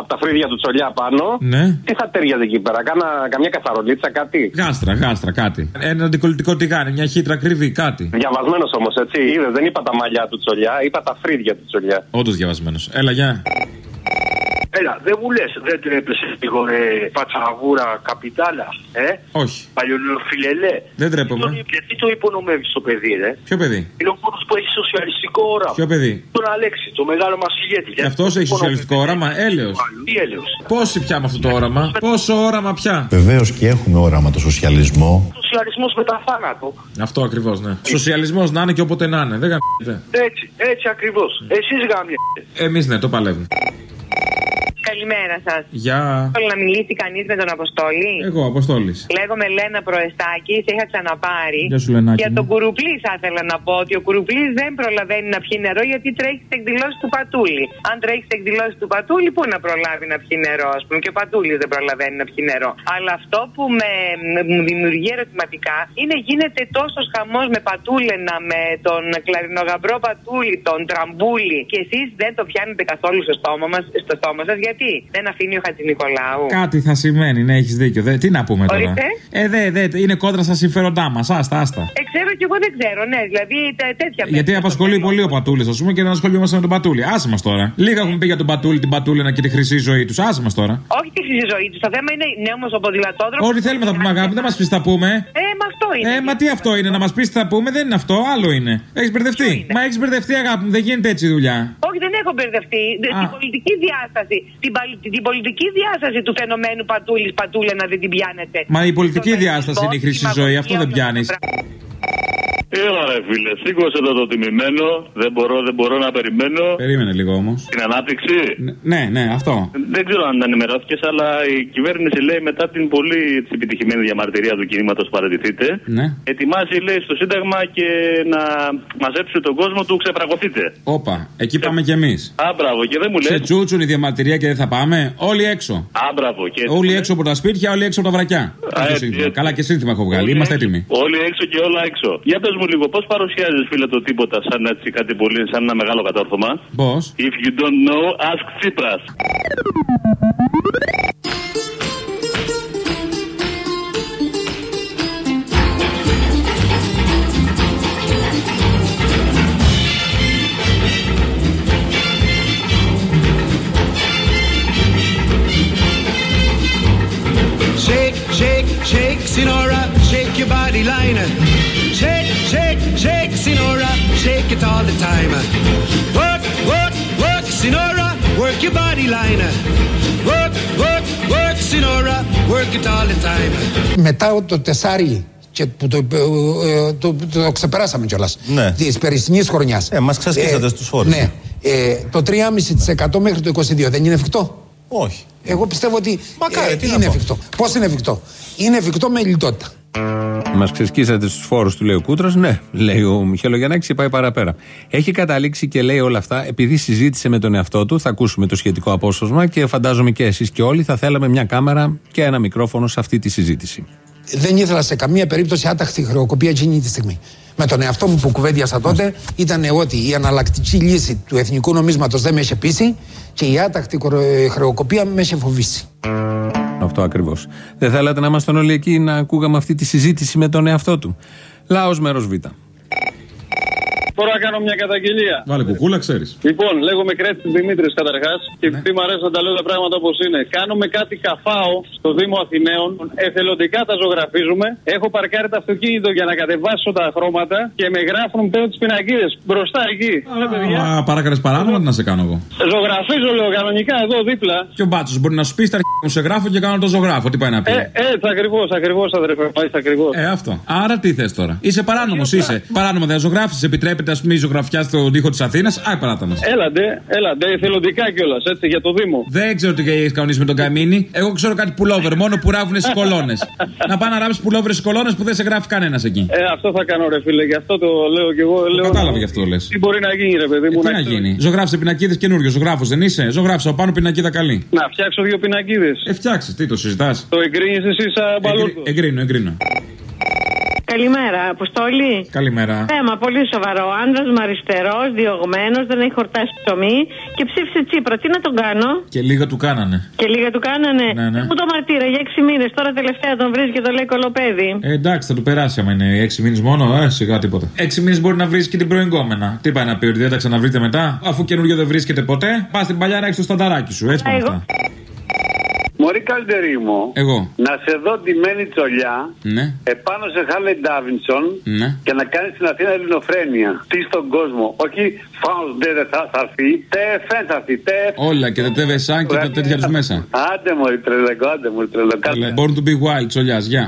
από τα φρύδια του τσολιά πάνω. Ναι. Τι θα τέριαζε εκεί πέρα, κάνα, καμιά καθαρολίτσα, κάτι; Γάστρα, γάστρα, κάτι. Ένα αντικολλητικό τηγάνι, μια χύτρα κρύβη, κάτι. Διαβασμένος όμως, έτσι. Είδες, δεν είπα τα μαλλιά του τσολιά, είπα τα φρύδια του τσολιά. Όντως διαβασμένος. Έλα, γεια. Έλα, δεν μου λες, δεν τρέπεσαι λίγο ρε πατσαβούρα καπιτάλα, ε; Όχι. Παλιονοφιλελέ. Δεν τρέπομαι. Γιατί το υπονομεύεις το παιδί, ρε; Ποιο παιδί; Είναι ο μόνος που έχει σοσιαλιστικό όραμα. Ποιο παιδί; Τον Αλέξη, το μεγάλο μας ηγέτη. Και αυτός έχει σοσιαλιστικό όραμα, έλεος. Τι έλεος. Πόσοι πια με αυτό το όραμα; Πόσο όραμα πια; Βεβαίως και έχουμε όραμα το σοσιαλισμό. Σοσιαλισμός μετά θάνατο. Αυτό ακριβώς, ναι. Σοσιαλισμός να είναι και όποτε να είναι. Δεν γαμπιέται. Έτσι, έτσι ακριβώς. Εσείς γάμιατε. Εμείς ναι, το παλεύουμε. Καλημέρα σας. Γεια. Θέλω να μιλήσει κανείς με τον Αποστόλη. Εγώ, Αποστόλης. Λέγομαι Λένα Προεστάκης, σε είχα ξαναπάρει. Γεια σου, Λενάκη Για μου. τον Κουρουπλής θα ήθελα να πω ότι ο Κουρουπλής δεν προλαβαίνει να πιει νερό γιατί τρέχει στις εκδηλώσεις του Πατούλη. Αν τρέχει στις εκδηλώσεις του Πατούλη, πού να προλάβει να πιει νερό, ας πούμε. Και ο Πατούλης δεν προλαβαίνει να πιει νερό. Αλλά αυτό που με, με- μου δημιουργεί ερωτηματικά είναι γίνεται τόσος χαμός με Πατούλενα, με τον κλαρινογαμπρό Πατούλη, τον Τραμπούλη και εσείς δεν το πιάνετε καθόλου στο στόμα, μας, στο στόμα σας. Γιατί δεν αφήνει ο Χατζη Νικολάου; Κάτι θα σημαίνει, ναι, έχεις δίκιο. Δε, τι να πούμε τώρα; Ορίστε. Ε, δε, δε, είναι κόντρα στα συμφέροντά μας. Άστα, άστα. Ε, ξέρω κι εγώ δεν ξέρω, ναι, δηλαδή τε- τέτοια Γιατί απασχολεί πολύ ο Πατούλης, ας πούμε, και δεν ασχολούμαστε με τον Πατούλη. Άσε μας τώρα. Λίγα έχουμε πει για τον Πατούλη, την Πατούληνα και τη χρυσή ζωή τους. Άσε μας τώρα. Όχι τη χρυσή ζωή τους. Το θέμα είναι ναι, όμω ο ποδηλατόδρομο. Ό,τι θέλουμε θα πούμε, αγάπη, δεν μας πεις θα πούμε. Ε, μα αυτό είναι. Ε, μα τι αυτό είναι, να μας πεις τι θα πούμε, δεν είναι αυτό, άλλο είναι. Έχεις μπερδευτεί. Μα έχεις μπερδευτεί, αγάπη μου, δεν γίνεται έτσι η δουλειά. Όχι, δεν έχω μπερδευτεί. Δε- Την πολιτική διάσταση. Την, παλ- την πολιτική διάσταση του φαινομένου Πατούλης Πατούλα να δεν την πιάνετε. Μα η πολιτική διάσταση είναι η χρυσή ζωής, αυτό δεν πιάνεις. Έλα ρε φίλε, σήκωσε εδώ το τιμημένο. Δεν μπορώ, δεν μπορώ να περιμένω. Περίμενε λίγο όμως. Την ανάπτυξη. Ναι, ναι, αυτό. Δεν ξέρω αν ενημερώθηκες, αλλά η κυβέρνηση λέει μετά την πολύ έτσι, επιτυχημένη διαμαρτυρία του κινήματος Παρατηθείτε. Ναι. Ετοιμάζει, λέει, στο Σύνταγμα και να μαζέψει τον κόσμο του ξεπραγωθείτε. Όπα, εκεί πάμε κι εμείς. Α, μπράβο, και δεν μου λες. Σε τσούτσουν η διαμαρτυρία και δεν θα πάμε. Όλοι έξω. Α, μπράβο, και έτσι. Όλοι έξω από τα σπίτια, όλοι έξω από τα βρακιά. Αυτό έτσι, σύνθημα. έτσι. Καλά και σύνθημα έχω βγάλει. Είμαστε έτοιμοι. Όλοι έξω και όλα έξω. Για πες μου λίγο, πώς παρουσιάζεις, φίλε, το τίποτα σαν έτσι κάτι πολύ, σαν ένα μεγάλο κατόρθωμα; Πώς; If you don't know, ask Tsipras. Shake, shake, shake, Sinora, shake your body line. Shake, shake, shake, Sinora, shake it all the time. Work, work, work, Sinora, work your body line. Work, work, work, Sinora, work it all the time. Μετά το τεσάρι και που το, ε, το, το, το ξεπεράσαμε κιόλας. Ναι. Της περσινής χρονιάς. Ε, μας ξασκίσατε στους φόρους. Ναι. Ε, το 3,5% μέχρι το 22 δεν είναι εφικτό; Όχι. Εγώ πιστεύω ότι Μακάρι, ε, τι να είναι πω. εφικτό. Πώς είναι εφικτό; Είναι εφικτό με λιτότητα. Μας ξεσκίσατε στους φόρους του, λέει ο Κούτρας. Ναι, λέει ο Μιχελογιαννάκη και πάει παραπέρα. Έχει καταλήξει και λέει όλα αυτά επειδή συζήτησε με τον εαυτό του. Θα ακούσουμε το σχετικό απόσπασμα και φαντάζομαι και εσείς και όλοι θα θέλαμε μια κάμερα και ένα μικρόφωνο σε αυτή τη συζήτηση. Δεν ήθελα σε καμία περίπτωση άταχτη χρεοκοπία εκείνη τη στιγμή. Με τον εαυτό μου που κουβέντιασα τότε ήταν ότι η αναλλακτική λύση του εθνικού νομίσματος δεν με είχε πείσει και η άταχτη κορο- χρεοκοπία με είχε φοβήσει. Αυτό ακριβώς. Δεν θέλατε να ήμασταν όλοι εκεί να ακούγαμε αυτή τη συζήτηση με τον εαυτό του. Λαός μέρος Β. Μπορώ να κάνω μια καταγγελία. Βάλε κουκούλα, ξέρεις. Λοιπόν, λέγομαι Κρέτης Δημήτρης καταρχάς και επειδή μου αρέσει να τα λέω τα πράγματα όπως είναι. Κάνουμε κάτι καφάο στο Δήμο Αθηναίων. Εθελοντικά τα ζωγραφίζουμε. Έχω παρκάρει το αυτοκίνητο για να κατεβάσω τα χρώματα και με γράφουν πέρα τις πινακίδες μπροστά εκεί. Ρε παιδιά. Α, παράκανες παράνομα, τι να σε κάνω εγώ; Ζωγραφίζω, λέω κανονικά εδώ δίπλα. Και ο μπάτσος μπορεί να σου πει στα αρχαία μου σε γράφω και κάνω το ζωγράφο. Τι πάει να πει; Ε, έτσι ακριβώς, ακριβώς αδερφέ. Πάει ακριβώς. Ε, αυτό. Άρα τι θες τώρα; Είσαι παράνομος, είσαι. Παράνομο δεν ζωγράφεις, επιτρέπεται βλέπετε, ας πούμε, η ζωγραφιά στον τοίχο της Αθήνας. Άι, παράτα μας. Έλαντε, έλαντε, εθελοντικά κιόλας, έτσι, για το Δήμο. Δεν ξέρω τι έχεις κανονίσει με τον Καμίνη. Εγώ ξέρω κάτι πουλόβερ, μόνο που ράβουν στι κολόνες. <laughs> να πάνε να ράβεις πουλόβερ στις κολόνες που δεν σε γράφει κανένας εκεί. Ε, αυτό θα κάνω, ρε φίλε, γι' αυτό το λέω κι εγώ. Λέω, Κατάλαβε γι' αυτό το λες. Τι μπορεί να γίνει, ρε παιδί μου, Τι να γίνει. Ζωγράφησε πινακίδες καινούριο, ζωγράφος δεν είσαι; Ζωγράφησε από πάνω πινακίδα καλή. Να φτιάξω δύο πινακίδες. Ε, φτιάξεις, τι το συζητάς. Το εγκρίνεις εσύ σαν μπαλούρδο. Εγκρίνω, εγκρίνω. Καλημέρα, Αποστόλη. Καλημέρα. Θέμα πολύ σοβαρό. Άντρα με αριστερός, διωγμένος, δεν έχει χορτάσει ψωμί και ψήφισε Τσίπρα. Τι να τον κάνω; Και λίγα του κάνανε. Και λίγα του κάνανε; Ναι, ναι. Μου το μαρτύρα για 6 μήνες. Τώρα τελευταία τον βρεις και το λέει κολοπέδι. Ε, εντάξει, θα του περάσει άμα είναι 6 μήνες μόνο. Ε, σιγά τίποτα. 6 μήνες μπορεί να βρεις και την προεγκόμενα. Τι πάει να πει, ότι δεν τα ξαναβρείτε μετά; Αφού καινούριο δεν βρίσκεται ποτέ, πας στην παλιά να έχεις το στανταράκι σου. Έτσι πάνε αυτά. Μωρή καλύτερη μου. Εγώ. Να σε δω ντυμένη τσολιά Ναι, επάνω σε Χάλε Ντάβινσον ναι. και να κάνεις στην Αθήνα ελληνοφρένεια. Τι στον κόσμο. Όχι φάουν δεν θα, θα έρθει. Τεφέν θα έρθει. Τεφ. Όλα και τα τεβεσάν και τα τέτοια τους μέσα. Άντε μωρή τρελεκό, άντε μωρή τρελεκό. Born to be wild, τσολιάς, γεια.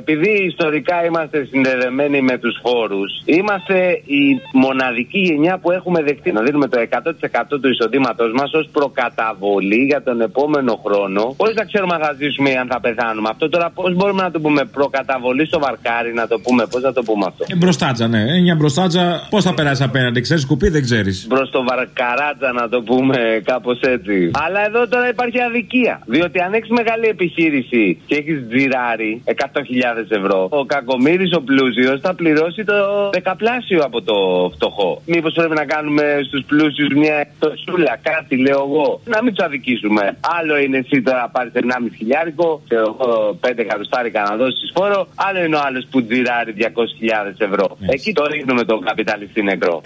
Επειδή ιστορικά είμαστε συνδεδεμένοι με τους φόρου, είμαστε η μοναδική γενιά που έχουμε δεχτεί να δίνουμε το 100% του εισοδήματός μας ως προκαταβολή για τον επόμενο χρόνο, χωρίς να ξέρουμε να θα ζήσουμε ή αν θα πεθάνουμε. Αυτό τώρα πώς μπορούμε να το πούμε, προκαταβολή στο βαρκάρι, να το πούμε, πώς να το πούμε αυτό. Ε, μπροστάτζα, ναι. Ε, Μια μπροστάτζα, πώς θα περάσει απέναντι, ξέρεις κουπί, δεν ξέρεις. Προς το βαρκαράτσα, να το πούμε κάπως έτσι. Αλλά εδώ τώρα υπάρχει αδικία. Διότι αν έχεις μεγάλη επιχείρηση και έχεις τζιράρει 100.000 ευρώ, ο κακομοίρη, ο πλούσιος, θα πληρώσει το δεκαπλάσιο από το φτωχό. Μήπως πρέπει να κάνουμε στους πλούσιους μια εκτοσούλα, κάτι λέω εγώ. Να μην τους αδικήσουμε. Άλλο είναι εσύ τώρα να πάρεις 1,5 χιλιάρικο, και εγώ 5 εκατοστάρικα να δώσεις φόρο. Άλλο είναι ο άλλος που τζιράρει 200.000 ευρώ. Εκεί το ρίχνουμε τον καπιταλιστή νεκρό.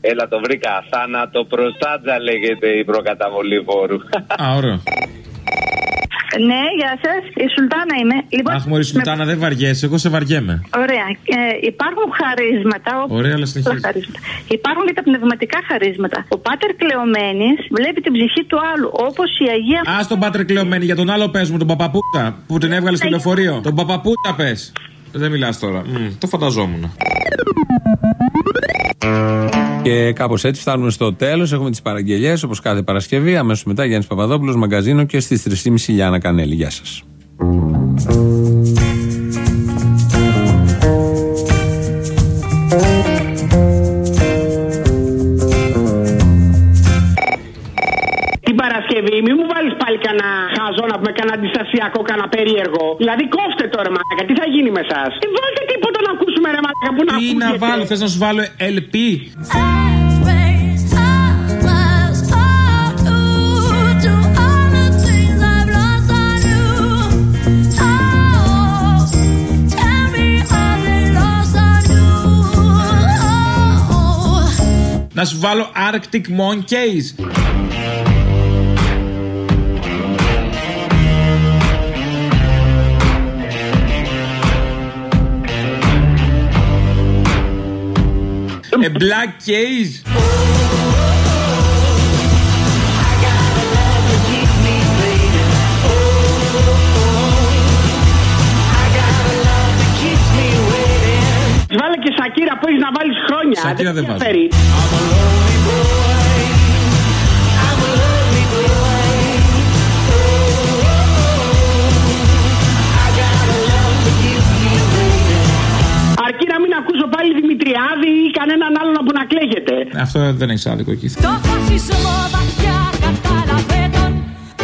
Έλα το βρήκα. Θάνατο προστάτζα λέγεται η προκαταβολή φόρου. Α, ωραίο. Ναι, γεια σας. Η Σουλτάνα είμαι. Λοιπόν, Αχ, Μωρή Σουλτάνα, δεν βαριέσαι, εγώ σε βαριέμαι. Ωραία. Ε, υπάρχουν χαρίσματα. όπως- Ωραία, αλλά συνεχίζεις. χαρίσματα. Υπάρχουν και τα πνευματικά χαρίσματα. Ο Πάτερ Κλεωμένης βλέπει την ψυχή του άλλου. Όπως η Αγία. Α τον Πάτρε κλεωμένη, για τον άλλο πες μου, τον Παπαπούτα που την έβγαλε στο λεωφορείο. Τον Παπαπούτα πες. Δεν μιλάς τώρα. Μμ, το φανταζόμουν. Και κάπως έτσι φτάνουμε στο τέλος. Έχουμε τις παραγγελίε όπως κάθε Παρασκευή. Αμέσως μετά Γιάννης Παπαδόπουλος, μαγκαζίνο και στις 3.30 Γιάννα Κανέλη. Γεια σας. Την Παρασκευή, μη μου βάλεις πάλι κανένα χαζό να πούμε κανένα αντιστασιακό, κανένα περίεργο. Δηλαδή κόφτε τώρα, μαλάκα, τι θα γίνει με εσά. Τι βάλτε τίποτα να ακούσουμε, ρε μαλάκα, που να Τι να ακούγεται. βάλω, θες να σου βάλω LP. Να σου βάλω Arctic Monkeys. A black case. Βάλε και σακύρα που έχεις να βάλεις χρόνια. Σακύρα δεν με βάζω. Πάλι Δημητριάδη ή κανέναν άλλον που να κλαίγεται. Αυτό δεν έχει άδικο εκεί. Το φασισμό βαθιά κατάλαβε τον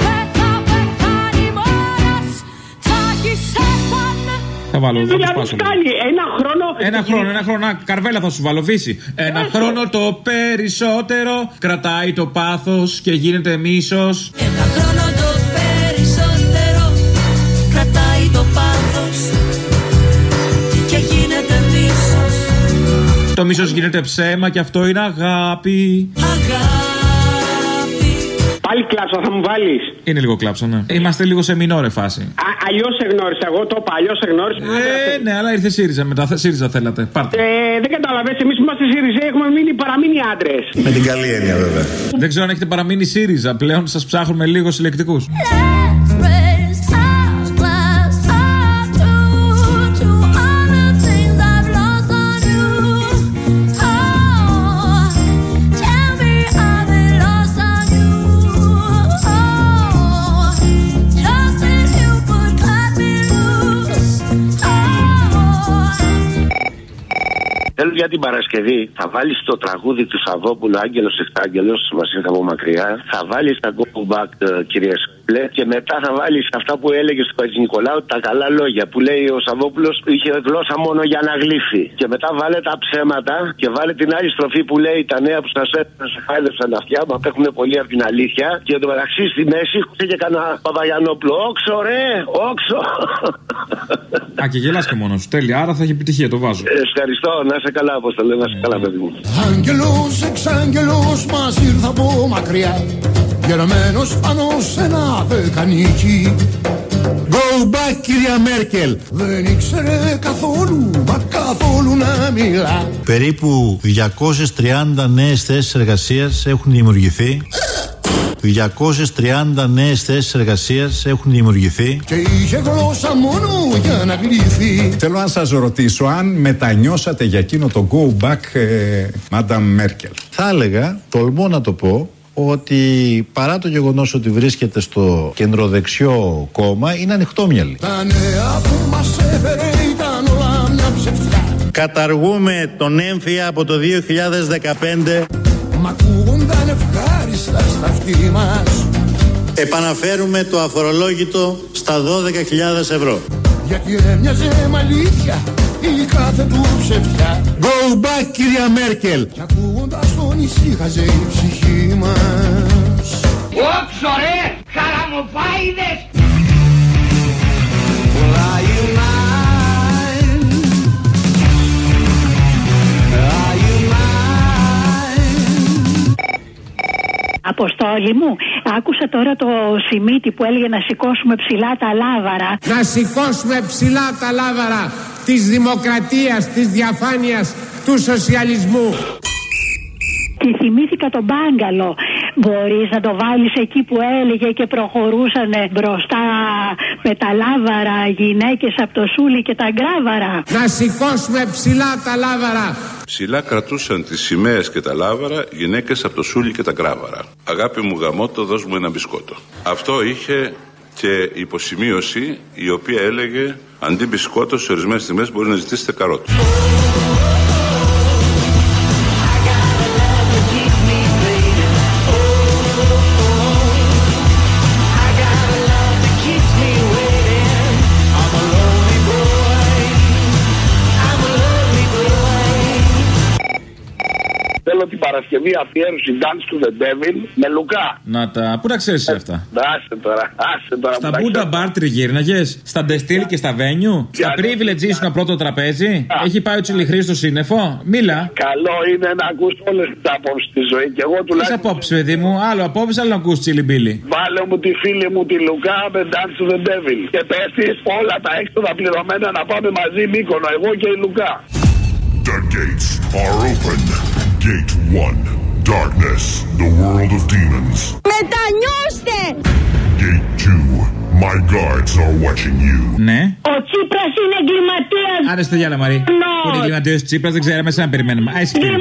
Δεν θα πεθάνει μόνος Τσάκισε τον Θα βάλω, θα το Δηλαδή σπάσω. λίγο. κάνει ένα χρόνο. Ένα χρόνο, ένα χρόνο. Να, καρβέλα θα σου βάλω, βύση. Ένα χρόνο το περισσότερο κρατάει το πάθος και γίνεται μίσος. Ένα χρόνο Το μίσος γίνεται ψέμα και αυτό είναι αγάπη. Πάλι κλάψα, θα μου βάλεις; Είναι λίγο κλάψα, ναι. Είμαστε λίγο σε μινόρε φάση. Αλλιώς σε γνώρισα. Εγώ το είπα, αλλιώς σε γνώρισα. Ε, ναι, αλλά ήρθε ΣΥΡΙΖΑ μετά. Θε- ΣΥΡΙΖΑ θέλατε. Πάρτε. Ε, δεν καταλαβαίνεις, εμείς που είμαστε ΣΥΡΙΖΑ έχουμε μείνει παραμείνει άντρες. Με την καλή έννοια, βέβαια. Δεν ξέρω αν έχετε παραμείνει ΣΥΡΙΖΑ. Πλέον σας ψάχνουμε λίγο συλλεκτικούς. Για την Παρασκευή θα βάλεις το τραγούδι του Σαββόπουλου Άγγελος Εκτάγγελο, μα ήρθε από μακριά. Θα βάλεις τα Go Back, ε, κυρία Σκλέ, και μετά θα βάλεις αυτά που έλεγε στο Πατζη Νικολάου, τα καλά λόγια που λέει ο Σαββόπουλος είχε γλώσσα μόνο για να γλύφει. Και μετά βάλε τα ψέματα και βάλε την άλλη στροφή που λέει τα νέα που σας έφεραν σε χάιδεψαν τα αυτιά μου, απέχουν πολύ από την αλήθεια. Και το μεταξύ στη μέση είχε κανένα Παπαγιανόπλο. Όξο, ρε, όξο. Α, και γελάς και μόνος σου. Τέλεια, άρα θα έχει επιτυχία, το βάζω. Ε, Ευχαριστώ, να είσαι καλά, πώ το λέω, να είσαι καλά, παιδί μου. Άγγελος, εξάγγελος μας ήρθε από μακριά Γερμένος πάνω σε ένα δεκανίκι Go back κυρία Μέρκελ. Δεν ήξερε καθόλου, μα καθόλου να μιλά. Περίπου 230 νέες θέσεις εργασίας έχουν δημιουργηθεί. 230 νέες θέσεις εργασίας έχουν δημιουργηθεί. Και είχε γλώσσα μόνο για να γλύφει Θέλω να σας ρωτήσω αν μετανιώσατε για εκείνο το go back, ε, Madame Merkel. Θα έλεγα, τολμώ να το πω, ότι παρά το γεγονός ότι βρίσκεται στο κεντροδεξιό κόμμα είναι ανοιχτόμυαλη. Τα νέα που μας έφερε ήταν όλα μια ψευτιά Καταργούμε τον έμφυα από το 2015 Μ' ακούγονταν ευχάριστα στα αυτή μας Επαναφέρουμε το αφορολόγητο στα 12.000 ευρώ. Γιατί έμοιαζε με αλήθεια. Η κάθε του ψευτιά. Go back κυρία Μέρκελ. Κι ακούγοντας τον ησύχαζε η ψυχή μας. Όξο ρε, χαραμοφάιδες! Αποστόλη μου, άκουσα τώρα το Σιμίτι που έλεγε να σηκώσουμε ψηλά τα λάβαρα. Να σηκώσουμε ψηλά τα λάβαρα της δημοκρατίας, της διαφάνειας, του σοσιαλισμού. Και θυμήθηκα τον Μπάγκαλο. Μπορείς να το βάλεις εκεί που έλεγε και προχωρούσαν μπροστά με τα λάβαρα γυναίκες από το σούλι και τα γκράβαρα. Να σηκώσουμε ψηλά τα λάβαρα. Ψηλά κρατούσαν τις σημαίες και τα λάβαρα γυναίκες από το σούλι και τα γκράβαρα. Αγάπη μου γαμότο, δώσ' μου ένα μπισκότο. Αυτό είχε και υποσημείωση η οποία έλεγε αντί μπισκότο σε ορισμένες στιγμές μπορείς να ζητήσετε καρότο. Θέλω την Παρασκευή αφιέρωση Dance to the Devil με Λουκά. Να τα. Πού τα ξέρεις αυτά; Άσε τώρα, άσε τώρα. Στα που τα Μπούντα ξέρω. Μπάρ τριγύρναγε, στα Ντεστήλ και στα Βένιου, στα Privilege ήσουν πρώτο τραπέζι; Έχει πάει ο Τσιλιχρή στο σύννεφο; Μίλα. Καλό είναι να ακούς όλες τις απόψεις στη ζωή και εγώ Τις τουλάχιστον απόψεις, παιδί μου, άλλο απόψη, άλλο να ακούς τσιλιμπίλι. βάλε μου τη φίλη μου τη Λουκά με Dance to the Devil και πες της όλα τα έξοδα πληρωμένα να πάμε μαζί Μύκονο, εγώ και η Λουκά. The gates are open. Gate 1. Darkness, the world of demons. Μετανιώστε! Gate 2. My guards are watching you. Ναι. Ο Τσίπρας είναι εγκληματίας. Άρε στο διάλα, Μαρή. Ναι. Που είναι εγκληματίο Τσίπρας, δεν ξέραμε, σαν να περιμένουμε. Α, εσύ κύριε.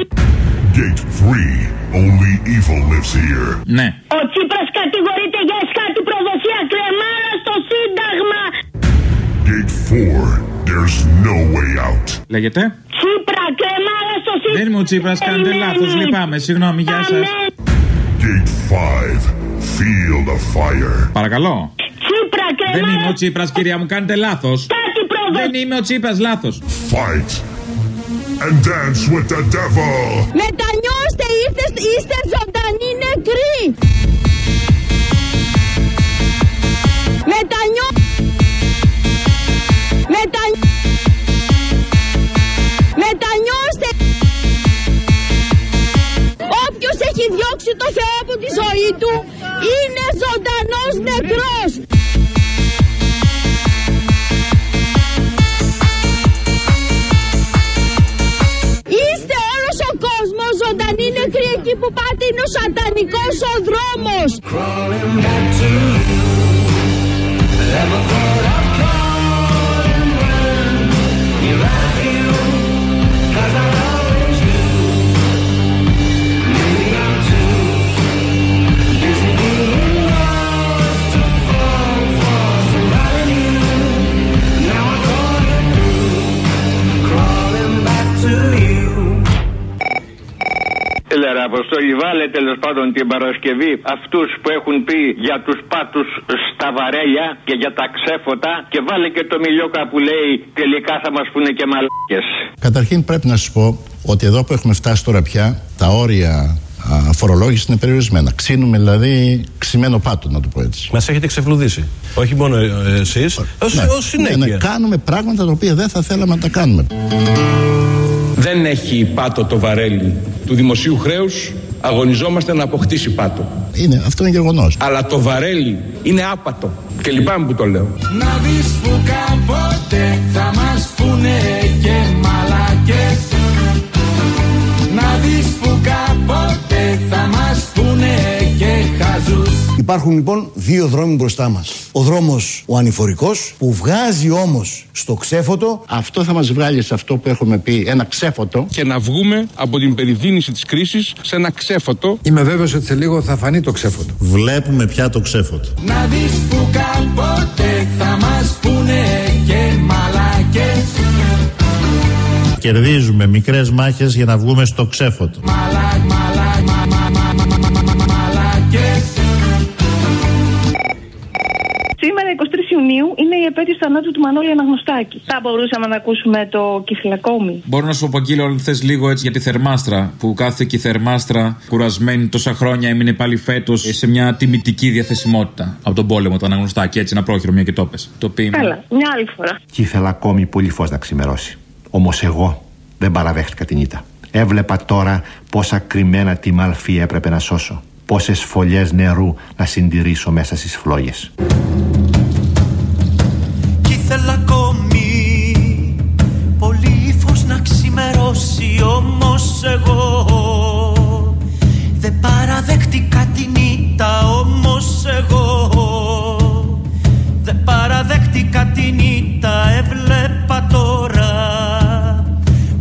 Gate 3. Only evil lives here. Ναι. Ο Τσίπρας κατηγορείται για εσχάτη προδοσία κρεμάρα στο Σύνταγμα. Gate 4. There's no way out. Λέγεται. Τσίπρα κρεμάρα στο Σύνταγμα. Δεν είμαι ο Τσίπρας, κάνετε λάθος. Λυπάμαι, συγγνώμη, γεια σας. Gate 5. Feel the fire. Παρακαλώ. Τσίπρα Δεν κρεμάρα. είμαι ο Τσίπρας, κυρία μου, κάνετε λάθος. Κάτι προδοσία. Δεν είμαι ο Τσίπρας, λάθος. Fight. And dance with the devil. Μετανιώστε, είστε, είστε ζωντανοί νεκροί! Μετανιώ... Μετα... Μετανιώστε! Όποιος έχει διώξει το Θεό από τη ζωή του είναι ζωντανός νεκρός! Είστε όλος ο κόσμος ζωντανοί νεκροί εκεί που πάτε είναι ο σατανικός ο δρόμος. Στολιβάλε τέλος πάντων την Παρασκευή αυτούς που έχουν πει για τους πάτους στα βαρέλια και για τα ξέφωτα και βάλε και το μιλιόκα που λέει τελικά θα μας πούνε και μαλάκες. Καταρχήν πρέπει να σα πω ότι εδώ που έχουμε φτάσει τώρα πια τα όρια φορολόγηση είναι περιορισμένα. Ξύνουμε δηλαδή ξημένο πάτο, να το πω έτσι. Μας έχετε ξεφλουδίσει. Όχι μόνο εσείς, ω Ναι, συνέχεια. ναι, ναι, κάνουμε πράγματα τα οποία δεν θα θέλαμε να τα κάνουμε. Δεν έχει πάτο το βαρέλι του δημοσίου χρέους. Αγωνιζόμαστε να αποκτήσει πάτο. Είναι, αυτό είναι γεγονός. Αλλά το βαρέλι είναι άπατο. Και λυπάμαι που το λέω. Να δεις που κάποτε θα μας πούνε και μαλακές Υπάρχουν λοιπόν δύο δρόμοι μπροστά μας. Ο δρόμος ο ανηφορικός που βγάζει όμως στο ξέφωτο. Αυτό θα μας βγάλει σε αυτό που έχουμε πει ένα ξέφωτο. Και να βγούμε από την περιδίνηση της κρίσης σε ένα ξέφωτο. Είμαι βέβαιος ότι σε λίγο θα φανεί το ξέφωτο. Βλέπουμε πια το ξέφωτο. Να δεις που κάποτε θα μας πούνε και μαλακές Κερδίζουμε μικρές μάχες για να βγούμε στο ξέφωτο. Μαλακ, μαλακ, Ιουνίου είναι η επέτειος θανάτου του Μανώλη Αναγνωστάκη. Θα μπορούσαμε να ακούσουμε το κυφλακόμι. Μπορώ να σου πω, Αγγίλο, αν θες λίγο έτσι για τη θερμάστρα. Που κάθε και η θερμάστρα, κουρασμένη τόσα χρόνια, έμεινε πάλι φέτος σε μια τιμητική διαθεσιμότητα από τον πόλεμο, το αναγνωστάκι. Έτσι, ένα πρόχειρο, μια και το πες. Το ποίημα. Καλά, μια άλλη φορά. Και ήθελα ακόμη πολύ φως να ξημερώσει. Όμως εγώ δεν παραδέχτηκα την ήττα. Έβλεπα τώρα πόσα κρυμμένα τη μαλφή έπρεπε να σώσω. Πόσες φωλιές νερού να συντηρήσω μέσα στις φλόγες. Κι ήθελα ακόμη πολύ φως να ξημερώσει Όμως εγώ δεν παραδέχτηκα την ήττα Όμως εγώ δεν παραδέχτηκα την ήττα Έβλεπα τώρα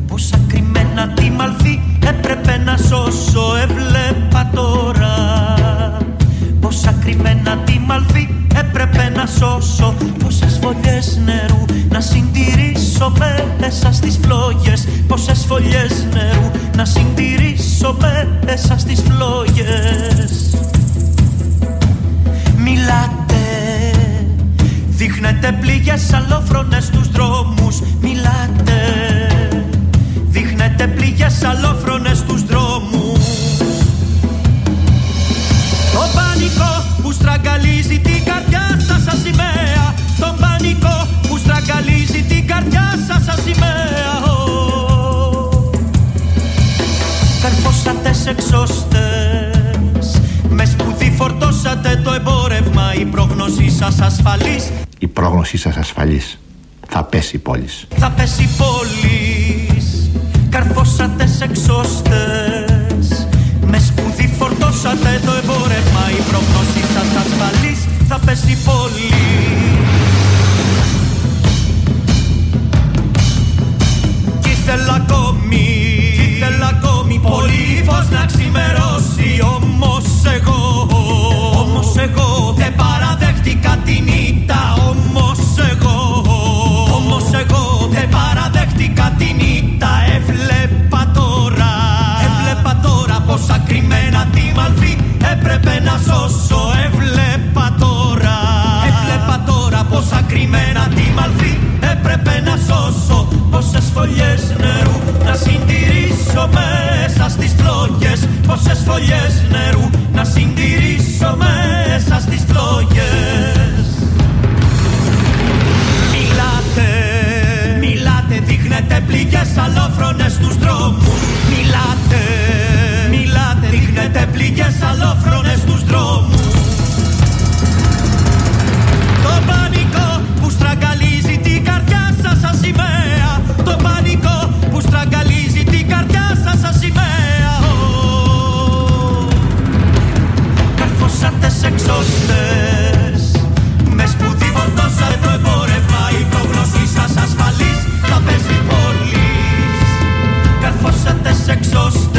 Πόσα κρυμμένα τη μαλφή έπρεπε να σώσω. Έβλεπα τώρα Πόσα κρυμμένα τη μαλφή έπρεπε να σώσω. Πόσες φωλιές νερού να συντηρήσω μέσα στις φλόγες. Πόσες φωλιές νερού να συντηρήσω μέσα στις φλόγες. Μιλάτε Δείχνετε πληγές αλόφρονες στους δρόμους. Μιλάτε Δείχνετε πληγές αλόφρονες στους σας σαν σημαία Ω. Καρφώσατε σε εξώστες Με σπουδή φορτώσατε το εμπόρευμα Η πρόγνωσή σας ασφαλής Η πρόγνωσή σας ασφαλής. Θα πέσει η πόλης. θα πέσει πόλης Καρφώσατε σε εξώστες Με σπουδή φορτώσατε το εμπόρευμα Η πρόγνωσή σας ασφαλής θα πέσει πόλης Κι ήθελα ακόμη. Κι ήθελα ακόμη πολύ φως να ξημερώσει. Όμως εγώ Όμως εγώ δεν παραδέχτηκα την ήττα Όμως εγώ Όμως εγώ δεν παραδέχτηκα την ήττα Έβλεπα τώρα Έβλεπα τώρα πόσα κρυμμένα τη μαλφή Έπρεπε να σώσω. Έβλεπα τώρα Έβλεπα τώρα πόσα κρυμμένα τη μαλφή Έπρεπε να σώσω. Πόσες φωλιές νερού να συντηρήσω μέσα στις φλόγες. Πόσες φωλιές νερού να συντηρήσω μέσα στις φλόγες. Μιλάτε, μιλάτε, δείχνετε πληγές αλόφρονες στους δρόμους. Μιλάτε, μιλάτε, δείχνετε πληγές αλόφρονες στους δρόμους Το πανικό που στραγγαλίζει την καρδιά σας σημαίνει. sexos.